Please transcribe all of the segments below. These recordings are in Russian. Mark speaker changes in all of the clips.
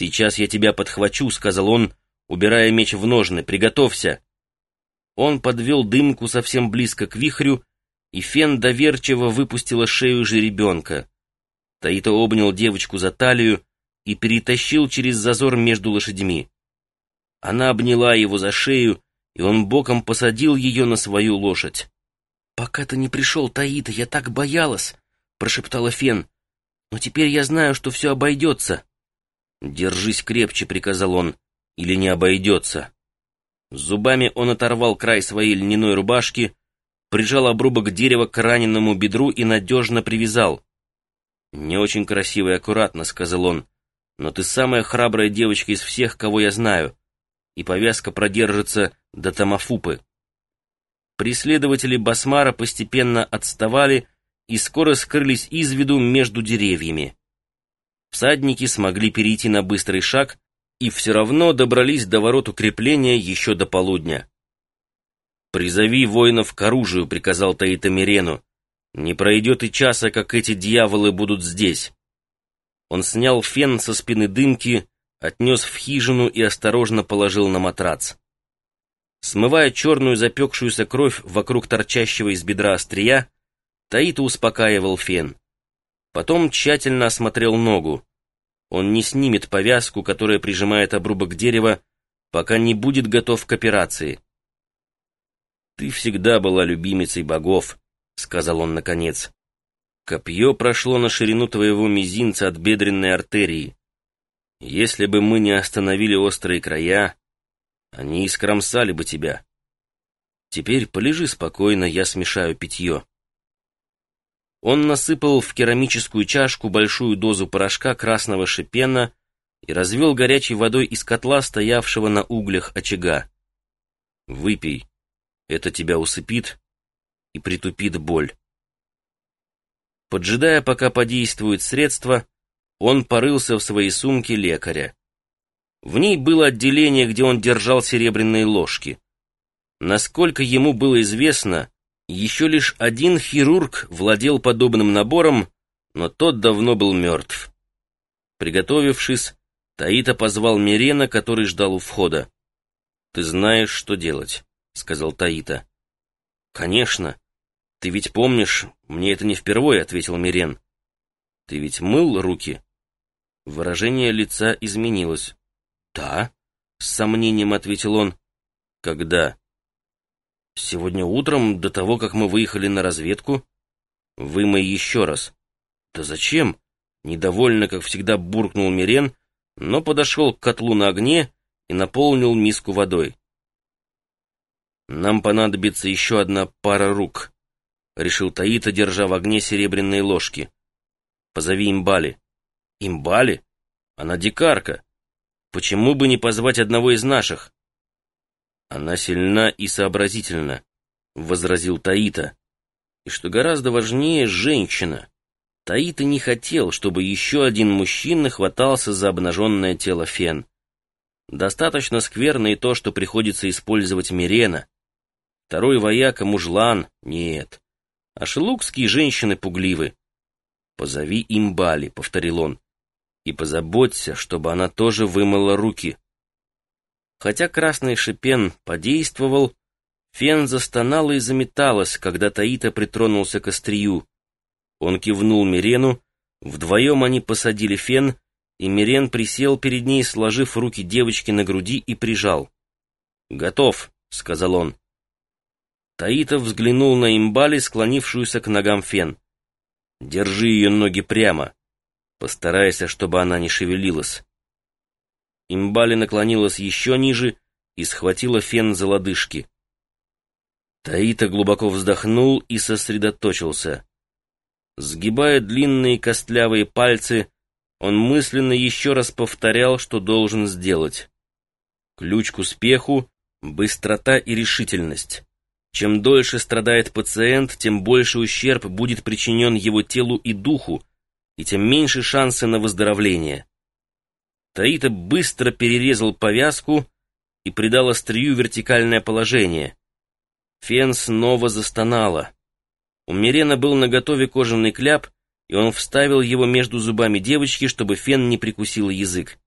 Speaker 1: «Сейчас я тебя подхвачу», — сказал он, убирая меч в ножны. «Приготовься!» Он подвел дымку совсем близко к вихрю, и Фен доверчиво выпустила шею жеребенка. Таито обнял девочку за талию и перетащил через зазор между лошадьми. Она обняла его за шею, и он боком посадил ее на свою лошадь. «Пока ты не пришел, Таита, я так боялась!» — прошептала Фен. «Но теперь я знаю, что все обойдется». «Держись крепче», — приказал он, — «или не обойдется». Зубами он оторвал край своей льняной рубашки, прижал обрубок дерева к раненому бедру и надежно привязал. «Не очень красиво и аккуратно», — сказал он, — «но ты самая храбрая девочка из всех, кого я знаю, и повязка продержится до Тамафупы». Преследователи Басмара постепенно отставали и скоро скрылись из виду между деревьями. Всадники смогли перейти на быстрый шаг и все равно добрались до ворот укрепления еще до полудня. «Призови воинов к оружию», — приказал Таита Мирену. «Не пройдет и часа, как эти дьяволы будут здесь». Он снял фен со спины дымки, отнес в хижину и осторожно положил на матрац. Смывая черную запекшуюся кровь вокруг торчащего из бедра острия, Таита успокаивал фен. Потом тщательно осмотрел ногу. Он не снимет повязку, которая прижимает обрубок дерева, пока не будет готов к операции. «Ты всегда была любимицей богов», — сказал он наконец. «Копье прошло на ширину твоего мизинца от бедренной артерии. Если бы мы не остановили острые края, они искромсали бы тебя. Теперь полежи спокойно, я смешаю питье». Он насыпал в керамическую чашку большую дозу порошка красного шипена и развел горячей водой из котла, стоявшего на углях очага. «Выпей, это тебя усыпит и притупит боль». Поджидая, пока подействует средство, он порылся в своей сумке лекаря. В ней было отделение, где он держал серебряные ложки. Насколько ему было известно, еще лишь один хирург владел подобным набором, но тот давно был мертв. Приготовившись, Таита позвал Мирена, который ждал у входа. «Ты знаешь, что делать», — сказал Таита. «Конечно. Ты ведь помнишь, мне это не впервые», — ответил Мирен. «Ты ведь мыл руки?» Выражение лица изменилось. «Да», — с сомнением ответил он. «Когда?» Сегодня утром, до того, как мы выехали на разведку, вымой еще раз. Да зачем? Недовольно, как всегда, буркнул Мирен, но подошел к котлу на огне и наполнил миску водой. «Нам понадобится еще одна пара рук», — решил Таита, держа в огне серебряные ложки. «Позови Имбали». «Имбали? Она дикарка. Почему бы не позвать одного из наших?» «Она сильна и сообразительна», — возразил Таита. «И что гораздо важнее, женщина. Таита не хотел, чтобы еще один мужчина хватался за обнаженное тело Фен. Достаточно скверно и то, что приходится использовать Мирена. Второй вояка — мужлан, нет. А шелукские женщины пугливы. «Позови имбали», — повторил он, — «и позаботься, чтобы она тоже вымыла руки». Хотя красный шипен подействовал, фен застонала и заметалась, когда Таита притронулся к острию. Он кивнул Мирену, вдвоем они посадили фен, и Мирен присел перед ней, сложив руки девочки на груди и прижал. «Готов», — сказал он. Таита взглянул на имбали, склонившуюся к ногам фен. «Держи ее ноги прямо. Постарайся, чтобы она не шевелилась». Имбали наклонилась еще ниже и схватила фен за лодыжки. Таита глубоко вздохнул и сосредоточился. Сгибая длинные костлявые пальцы, он мысленно еще раз повторял, что должен сделать. Ключ к успеху — быстрота и решительность. Чем дольше страдает пациент, тем больше ущерб будет причинен его телу и духу, и тем меньше шансы на выздоровление. Таита быстро перерезал повязку и придал острию вертикальное положение. Фен снова застонала. У Мирена был наготове кожаный кляп, и он вставил его между зубами девочки, чтобы Фен не прикусила язык.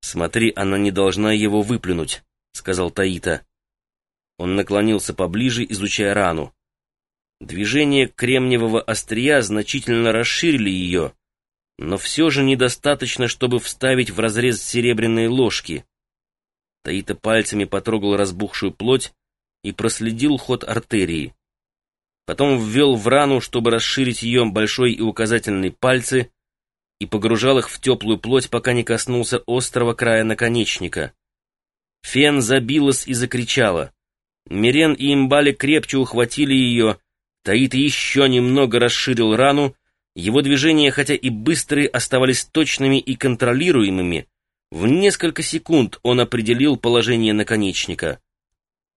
Speaker 1: «Смотри, она не должна его выплюнуть», — сказал Таита. Он наклонился поближе, изучая рану. Движение кремниевого острия значительно расширили ее, но все же недостаточно, чтобы вставить в разрез серебряные ложки. Таита пальцами потрогал разбухшую плоть и проследил ход артерии. Потом ввел в рану, чтобы расширить ее большой и указательный пальцы, и погружал их в теплую плоть, пока не коснулся острого края наконечника. Фен забилась и закричала. Мирен и Имбали крепче ухватили ее, Таит еще немного расширил рану, его движения, хотя и быстрые, оставались точными и контролируемыми. В несколько секунд он определил положение наконечника.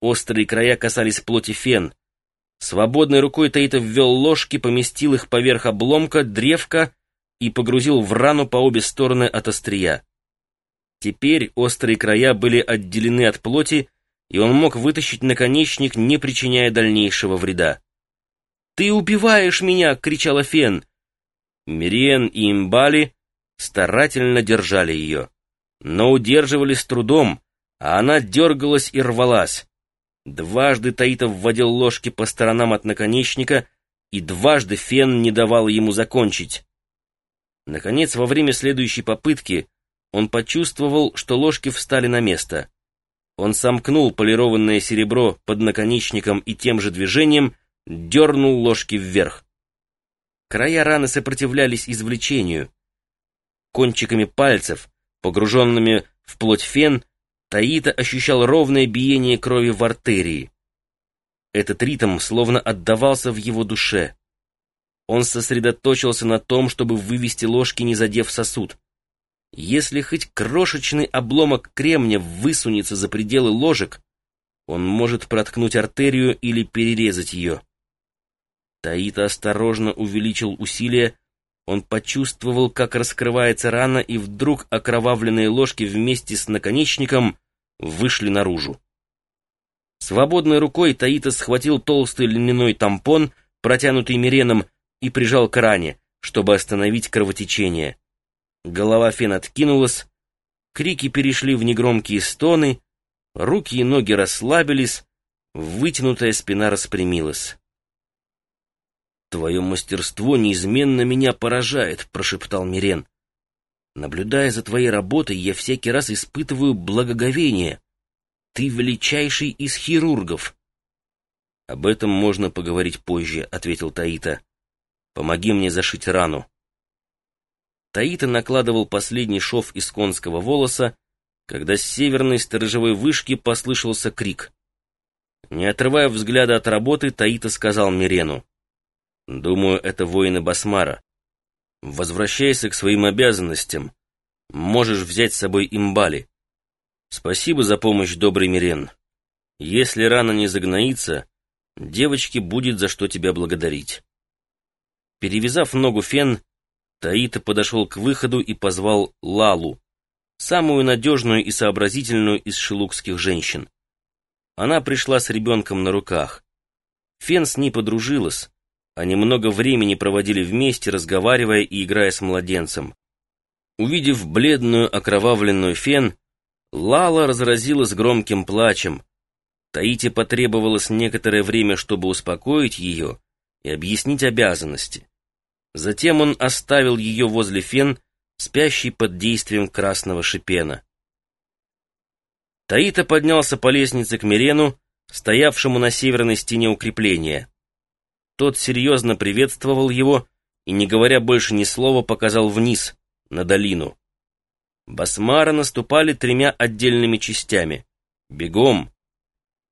Speaker 1: Острые края касались плоти фен. Свободной рукой Таита ввел ложки, поместил их поверх обломка, древка и погрузил в рану по обе стороны от острия. Теперь острые края были отделены от плоти, и он мог вытащить наконечник, не причиняя дальнейшего вреда. «Ты убиваешь меня!» — кричала Фен. Мириен и Имбали старательно держали ее, но удерживали с трудом, а она дергалась и рвалась. Дважды Таитов вводил ложки по сторонам от наконечника, и дважды Фен не давал ему закончить. Наконец, во время следующей попытки он почувствовал, что ложки встали на место. Он сомкнул полированное серебро под наконечником и тем же движением дернул ложки вверх. Края раны сопротивлялись извлечению. Кончиками пальцев, погруженными в плоть фен, Таита ощущал ровное биение крови в артерии. Этот ритм словно отдавался в его душе. Он сосредоточился на том, чтобы вывести ложки, не задев сосуд. Если хоть крошечный обломок кремня высунется за пределы ложек, он может проткнуть артерию или перерезать ее. Таита осторожно увеличил усилие, он почувствовал, как раскрывается рана, и вдруг окровавленные ложки вместе с наконечником вышли наружу. Свободной рукой Таита схватил толстый льняной тампон, протянутый Миреном, и прижал к ране, чтобы остановить кровотечение. Голова Фен откинулась, крики перешли в негромкие стоны, руки и ноги расслабились, вытянутая спина распрямилась. «Твое мастерство неизменно меня поражает», — прошептал Мирен. «Наблюдая за твоей работой, я всякий раз испытываю благоговение. Ты величайший из хирургов». «Об этом можно поговорить позже», — ответил Таита. Помоги мне зашить рану. Таита накладывал последний шов из конского волоса, когда с северной сторожевой вышки послышался крик. Не отрывая взгляда от работы, Таита сказал Мирену. «Думаю, это воины Басмара. Возвращайся к своим обязанностям. Можешь взять с собой имбали. Спасибо за помощь, добрый Мирен. Если рана не загноится, девочке будет за что тебя благодарить». Перевязав ногу фен, Таита подошел к выходу и позвал Лалу, самую надежную и сообразительную из шелукских женщин. Она пришла с ребенком на руках. Фен с ней подружилась, они много времени проводили вместе, разговаривая и играя с младенцем. Увидев бледную окровавленную Фен, Лала разразилась громким плачем. Таите потребовалось некоторое время, чтобы успокоить ее и объяснить обязанности. Затем он оставил ее возле фен, спящей под действием красного шипена. Таита поднялся по лестнице к Мирену, стоявшему на северной стене укрепления. Тот серьезно приветствовал его и, не говоря больше ни слова, показал вниз, на долину. Басмара наступали тремя отдельными частями. Бегом.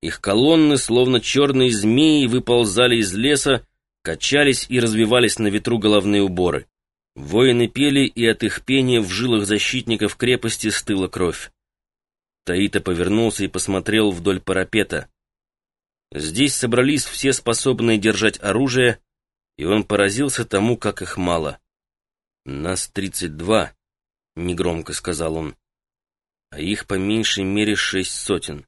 Speaker 1: Их колонны, словно черные змеи, выползали из леса, Качались и развивались на ветру головные уборы. Воины пели, и от их пения в жилах защитников крепости стыла кровь. Таита повернулся и посмотрел вдоль парапета. Здесь собрались все способные держать оружие, и он поразился тому, как их мало. «Нас тридцать два», — негромко сказал он, — «а их по меньшей мере шесть сотен».